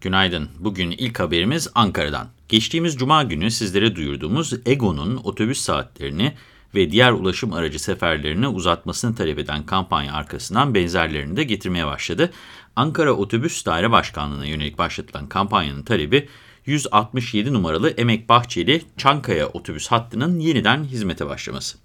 Günaydın. Bugün ilk haberimiz Ankara'dan. Geçtiğimiz cuma günü sizlere duyurduğumuz Ego'nun otobüs saatlerini ve diğer ulaşım aracı seferlerini uzatmasını talep eden kampanya arkasından benzerlerini de getirmeye başladı. Ankara Otobüs Daire Başkanlığı'na yönelik başlatılan kampanyanın talebi 167 numaralı Emek Bahçeli Çankaya otobüs hattının yeniden hizmete başlaması.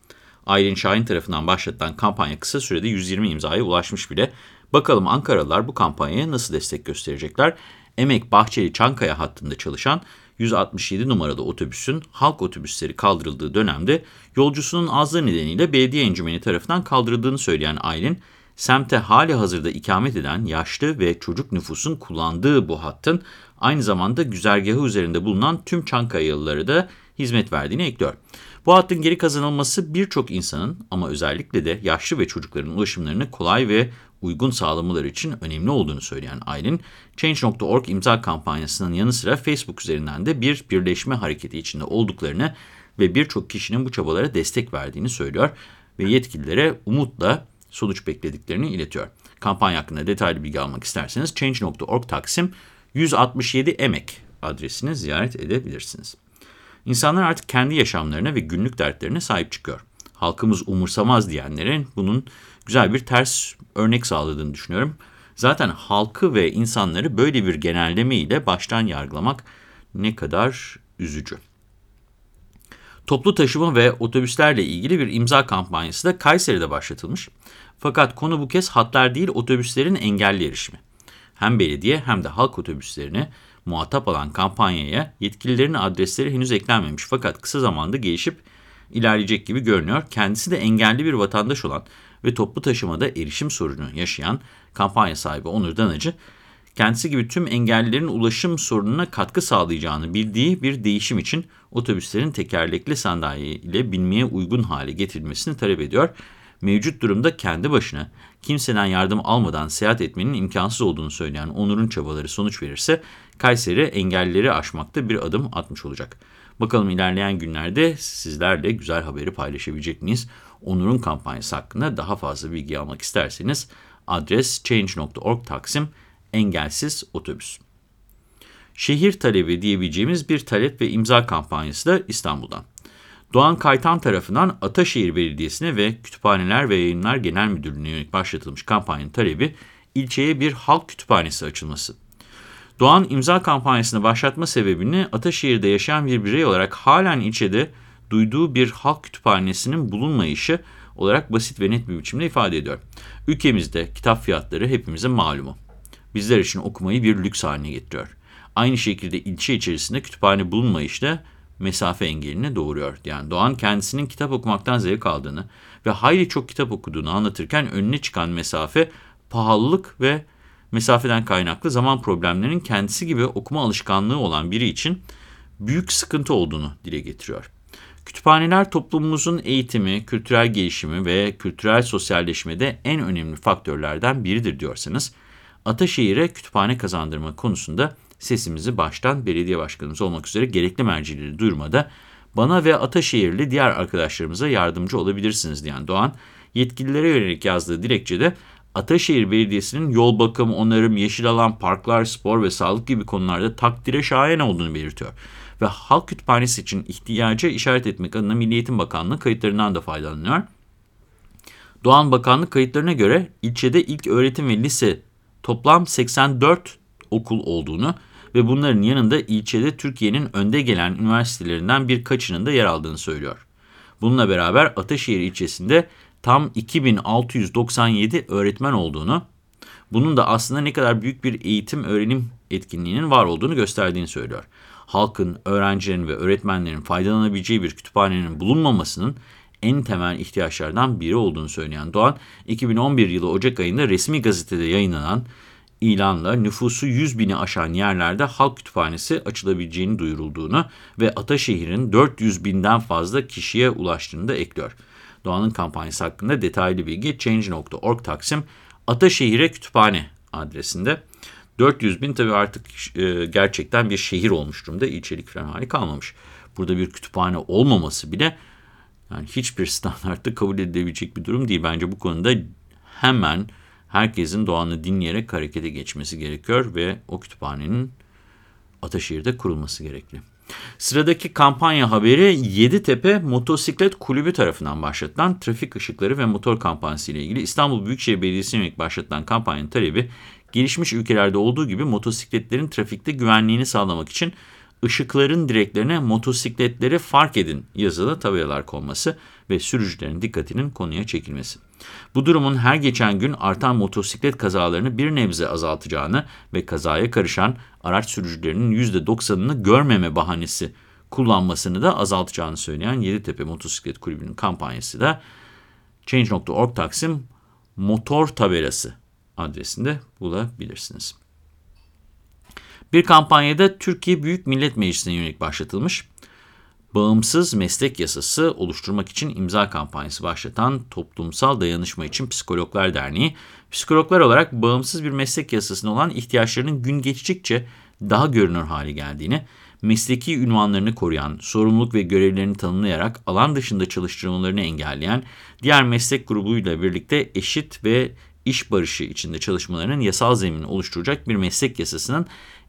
Aylin Şahin tarafından başlatılan kampanya kısa sürede 120 imzaya ulaşmış bile. Bakalım Ankaralılar bu kampanyaya nasıl destek gösterecekler? Emek Bahçeli Çankaya hattında çalışan 167 numaralı otobüsün halk otobüsleri kaldırıldığı dönemde yolcusunun azlığı nedeniyle belediye encümeni tarafından kaldırıldığını söyleyen Aylin, semte hali hazırda ikamet eden yaşlı ve çocuk nüfusun kullandığı bu hattın aynı zamanda güzergahı üzerinde bulunan tüm Çankayalıları da hizmet verdiğini ekliyor. Bu hattın geri kazanılması birçok insanın ama özellikle de yaşlı ve çocukların ulaşımlarını kolay ve uygun sağlamaları için önemli olduğunu söyleyen Aylin, Change.org imza kampanyasının yanı sıra Facebook üzerinden de bir birleşme hareketi içinde olduklarını ve birçok kişinin bu çabalara destek verdiğini söylüyor ve yetkililere umutla sonuç beklediklerini iletiyor. Kampanya hakkında detaylı bilgi almak isterseniz Change.org Taksim 167 Emek adresini ziyaret edebilirsiniz. İnsanlar artık kendi yaşamlarına ve günlük dertlerine sahip çıkıyor. Halkımız umursamaz diyenlerin bunun güzel bir ters örnek sağladığını düşünüyorum. Zaten halkı ve insanları böyle bir genelleme ile baştan yargılamak ne kadar üzücü. Toplu taşıma ve otobüslerle ilgili bir imza kampanyası da Kayseri'de başlatılmış. Fakat konu bu kez hatlar değil otobüslerin engelli erişimi. Hem belediye hem de halk otobüslerini muhatap alan kampanyaya yetkililerin adresleri henüz eklenmemiş. Fakat kısa zamanda gelişip ilerleyecek gibi görünüyor. Kendisi de engelli bir vatandaş olan ve toplu taşımada erişim sorunu yaşayan kampanya sahibi Onur Danacı, kendisi gibi tüm engellilerin ulaşım sorununa katkı sağlayacağını bildiği bir değişim için otobüslerin tekerlekli sandalye ile binmeye uygun hale getirilmesini talep ediyor. Mevcut durumda kendi başına kimseden yardım almadan seyahat etmenin imkansız olduğunu söyleyen Onur'un çabaları sonuç verirse Kayseri engellileri aşmakta bir adım atmış olacak. Bakalım ilerleyen günlerde sizlerle güzel haberi paylaşabilecek miyiz? Onur'un kampanyası hakkında daha fazla bilgi almak isterseniz adres change.org taksim engelsiz otobüs. Şehir talebi diyebileceğimiz bir talep ve imza kampanyası da İstanbul'dan. Doğan Kaytan tarafından Ataşehir Belediyesi'ne ve Kütüphaneler ve Yayınlar Genel Müdürlüğü'ne yönelik başlatılmış kampanyanın talebi ilçeye bir halk kütüphanesi açılması. Doğan imza kampanyasını başlatma sebebini Ataşehir'de yaşayan bir birey olarak halen ilçede duyduğu bir halk kütüphanesinin bulunmayışı olarak basit ve net bir biçimde ifade ediyor. Ülkemizde kitap fiyatları hepimizin malumu. Bizler için okumayı bir lüks haline getiriyor. Aynı şekilde ilçe içerisinde kütüphane bulunmayışı da mesafe engelini doğuruyor. Yani Doğan kendisinin kitap okumaktan zevk aldığını ve hayli çok kitap okuduğunu anlatırken önüne çıkan mesafe pahalılık ve mesafeden kaynaklı zaman problemlerinin kendisi gibi okuma alışkanlığı olan biri için büyük sıkıntı olduğunu dile getiriyor. Kütüphaneler toplumumuzun eğitimi, kültürel gelişimi ve kültürel sosyalleşmede en önemli faktörlerden biridir diyorsanız, Ataşehir'e kütüphane kazandırma konusunda sesimizi baştan belediye başkanımız olmak üzere gerekli mercileri duyurmada bana ve Ataşehirli diğer arkadaşlarımıza yardımcı olabilirsiniz diyen Doğan, yetkililere yönelik yazdığı dilekçede Ataşehir Belediyesi'nin yol bakım, onarım, yeşil alan, parklar, spor ve sağlık gibi konularda takdire şayan olduğunu belirtiyor. Ve halk kütüphanesi için ihtiyaca işaret etmek adına Milli Eğitim Bakanlığı kayıtlarından da faydalanıyor. Doğan Bakanlık kayıtlarına göre ilçede ilk öğretim ve lise toplam 84 okul olduğunu ve bunların yanında ilçede Türkiye'nin önde gelen üniversitelerinden birkaçının da yer aldığını söylüyor. Bununla beraber Ataşehir ilçesinde tam 2697 öğretmen olduğunu, bunun da aslında ne kadar büyük bir eğitim öğrenim etkinliğinin var olduğunu gösterdiğini söylüyor. Halkın, öğrencilerin ve öğretmenlerin faydalanabileceği bir kütüphanenin bulunmamasının en temel ihtiyaçlardan biri olduğunu söyleyen Doğan, 2011 yılı Ocak ayında resmi gazetede yayınlanan ilanla nüfusu 100 bini aşan yerlerde halk kütüphanesi açılabileceğini duyurulduğunu ve Ataşehir'in 400 binden fazla kişiye ulaştığını da ekliyor. Doğan'ın kampanyası hakkında detaylı bilgi Change.org Taksim Ataşehir'e kütüphane adresinde. 400 bin tabii artık e, gerçekten bir şehir olmuş durumda. İlçelik falan hali kalmamış. Burada bir kütüphane olmaması bile yani hiçbir standartta kabul edilebilecek bir durum değil. Bence bu konuda hemen herkesin Doğan'ı dinleyerek harekete geçmesi gerekiyor ve o kütüphanenin Ataşehir'de kurulması gerekli. Sıradaki kampanya haberi Yeditepe Motosiklet Kulübü tarafından başlatılan trafik ışıkları ve motor kampanyası ile ilgili İstanbul Büyükşehir Belediyesi'ne yönelik başlatılan kampanyanın talebi gelişmiş ülkelerde olduğu gibi motosikletlerin trafikte güvenliğini sağlamak için ışıkların direklerine motosikletleri fark edin yazılı tabelalar konması ve sürücülerin dikkatinin konuya çekilmesi. Bu durumun her geçen gün artan motosiklet kazalarını bir nebze azaltacağını ve kazaya karışan araç sürücülerinin %90'ını görmeme bahanesi kullanmasını da azaltacağını söyleyen Yeditepe Motosiklet Kulübü'nün kampanyası da Change.org Taksim Motor Tabelası adresinde bulabilirsiniz. Bir kampanyada Türkiye Büyük Millet Meclisi'ne yönelik başlatılmış, bağımsız meslek yasası oluşturmak için imza kampanyası başlatan Toplumsal Dayanışma için Psikologlar Derneği, psikologlar olarak bağımsız bir meslek yasasına olan ihtiyaçlarının gün geçtikçe daha görünür hale geldiğini, mesleki ünvanlarını koruyan, sorumluluk ve görevlerini tanımlayarak alan dışında çalıştırmalarını engelleyen, diğer meslek grubuyla birlikte eşit ve iş barışı içinde çalışmalarının yasal zemini oluşturacak bir meslek yasasının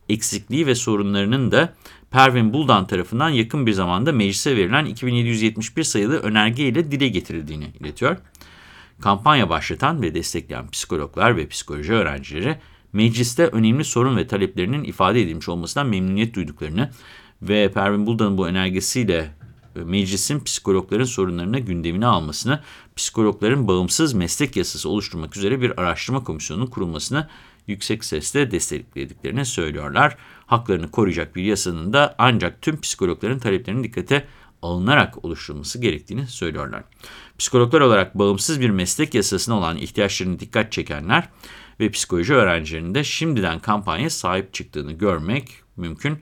eksikliği ve sorunlarının da Pervin Buldan tarafından yakın bir zamanda meclise verilen 2771 sayılı önerge ile dile getirildiğini iletiyor. Kampanya başlatan ve destekleyen psikologlar ve psikoloji öğrencileri mecliste önemli sorun ve taleplerinin ifade edilmiş olmasından memnuniyet duyduklarını ve Pervin Buldan'ın bu önergesiyle e, meclisin psikologların sorunlarını gündemine almasını, psikologların bağımsız meslek yasası oluşturmak üzere bir araştırma komisyonunun kurulmasını yüksek sesle desteklediklerini söylüyorlar. Haklarını koruyacak bir yasanın da ancak tüm psikologların taleplerinin dikkate alınarak oluşturulması gerektiğini söylüyorlar. Psikologlar olarak bağımsız bir meslek yasasına olan ihtiyaçlarını dikkat çekenler ve psikoloji öğrencilerinin de şimdiden kampanya sahip çıktığını görmek mümkün.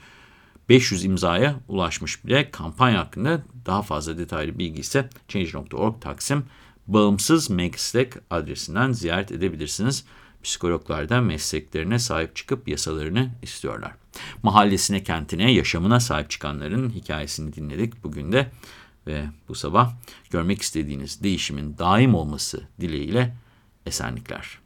500 imzaya ulaşmış bile kampanya hakkında daha fazla detaylı bilgi ise Change.org Taksim Bağımsız Meslek adresinden ziyaret edebilirsiniz. Psikologlar da mesleklerine sahip çıkıp yasalarını istiyorlar. Mahallesine, kentine, yaşamına sahip çıkanların hikayesini dinledik bugün de. Ve bu sabah görmek istediğiniz değişimin daim olması dileğiyle esenlikler.